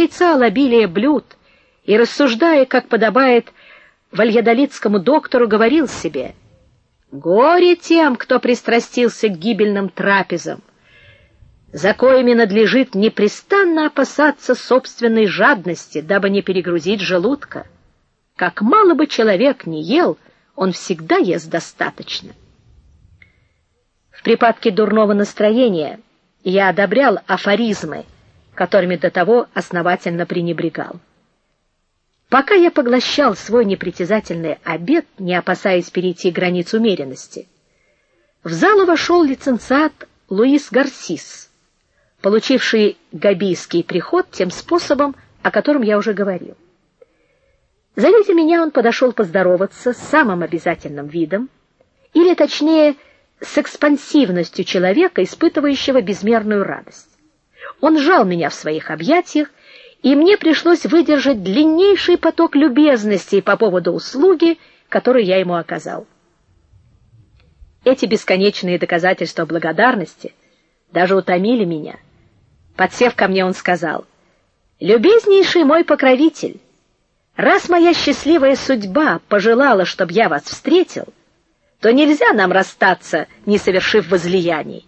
порицал обилие блюд и рассуждая, как подобает вальядолитскому доктору, говорил себе: горе тем, кто пристрастился к гибельным трапезам, за коими надлежит непрестанно опасаться собственной жадности, дабы не перегрузить желудка. Как мало бы человек ни ел, он всегда ест достаточно. В припадке дурного настроения я одобрял афоризмы, которыми до того основательно пренебрегал. Пока я поглощал свой непритязательный обед, не опасаясь перейти границу умеренности, в залу вошел лицензиат Луис Гарсис, получивший габийский приход тем способом, о котором я уже говорил. Завидя меня, он подошел поздороваться с самым обязательным видом, или точнее, с экспансивностью человека, испытывающего безмерную радость. Он сжал меня в своих объятиях, и мне пришлось выдержать длиннейший поток любезностей по поводу услуги, которую я ему оказал. Эти бесконечные доказательства благодарности даже утомили меня. Подсев ко мне, он сказал: "Любезнейший мой покровитель, раз моя счастливая судьба пожелала, чтобы я вас встретил, то нельзя нам расстаться, не совершив возлияний.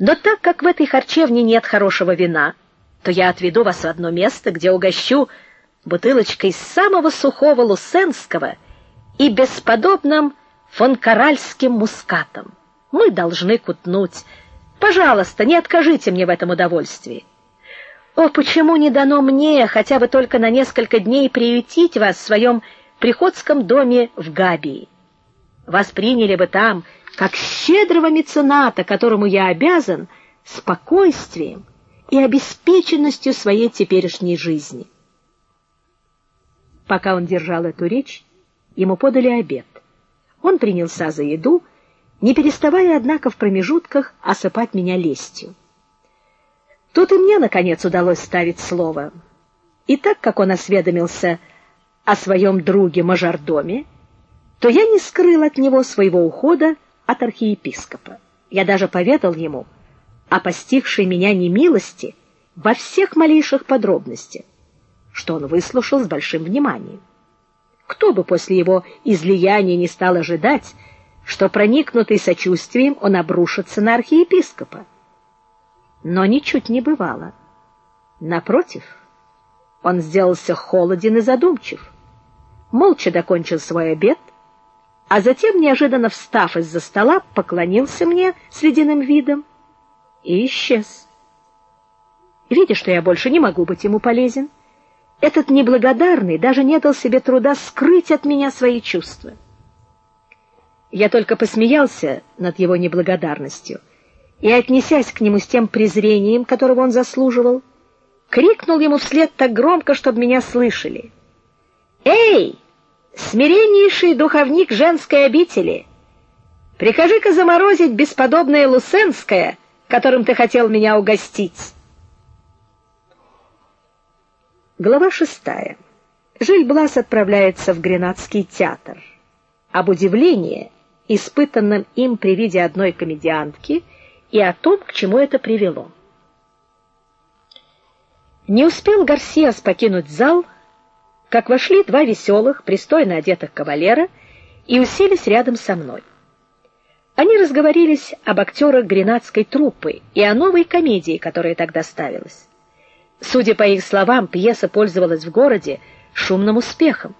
Но так как в этой харчевне нет хорошего вина, то я отведу вас в одно место, где угощу бутылочкой самого сухого лусенского и бесподобным фонкаральским мускатом. Мы должны кутнуть. Пожалуйста, не откажите мне в этом удовольствии. О, почему не дано мне хотя бы только на несколько дней приютить вас в своем приходском доме в Габии? восприняли бы там как щедрого мецената, которому я обязан спокойствием и обеспеченностью своей теперешней жизни. Пока он держал эту речь, ему подали обед. Он принялся за еду, не переставая однако в промежутках осыпать меня лестью. Тут и мне наконец удалось ставить слово. И так как он осведомился о своем друге мажордоме, то я не скрыл от него своего ухода от архиепископа. Я даже поведал ему о постигшей меня немилости во всех малейших подробностях, что он выслушал с большим вниманием. Кто бы после его излияния не стал ожидать, что проникнутый сочувствием он обрушится на архиепископа? Но ничуть не бывало. Напротив, он сделался холоден и задумчив. Молча докончил свой обед а затем, неожиданно встав из-за стола, поклонился мне с ледяным видом и исчез. Видя, что я больше не могу быть ему полезен, этот неблагодарный даже не дал себе труда скрыть от меня свои чувства. Я только посмеялся над его неблагодарностью и, отнесясь к нему с тем презрением, которого он заслуживал, крикнул ему вслед так громко, чтобы меня слышали: "Эй, смиреннейший духовник женской обители, прикажи-ка заморозить бесподобное лусенское, которым ты хотел меня угостить. Глава шестая. Жильблас отправляется в Гренадский театр. Об удивлении, испытанном им при виде одной комедиантки, и о том, к чему это привело. Не успел Гарсиас покинуть зал, как вошли два веселых, пристойно одетых кавалера и уселись рядом со мной. Они разговорились об актерах гренадской труппы и о новой комедии, которая тогда ставилась. Судя по их словам, пьеса пользовалась в городе шумным успехом.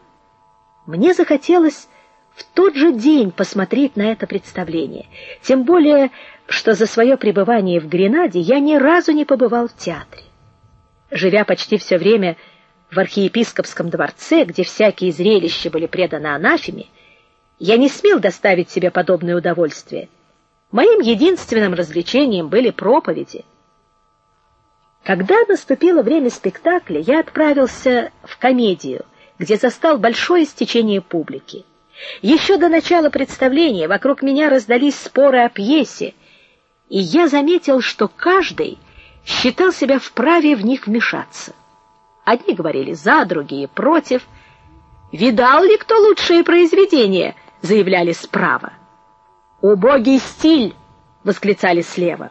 Мне захотелось в тот же день посмотреть на это представление, тем более, что за свое пребывание в Гренаде я ни разу не побывал в театре. Живя почти все время в архиепископском дворце, где всякие зрелища были преданы анафеме, я не смел доставить себе подобное удовольствие. Моим единственным развлечением были проповеди. Когда наступило время спектакля, я отправился в комедию, где застал большое стечение публики. Еще до начала представления вокруг меня раздались споры о пьесе, и я заметил, что каждый считал себя вправе в них вмешаться. Одни говорили за, другие против. Видал ли кто лучшее произведение, заявляли справа. Убогий стиль, восклицали слева.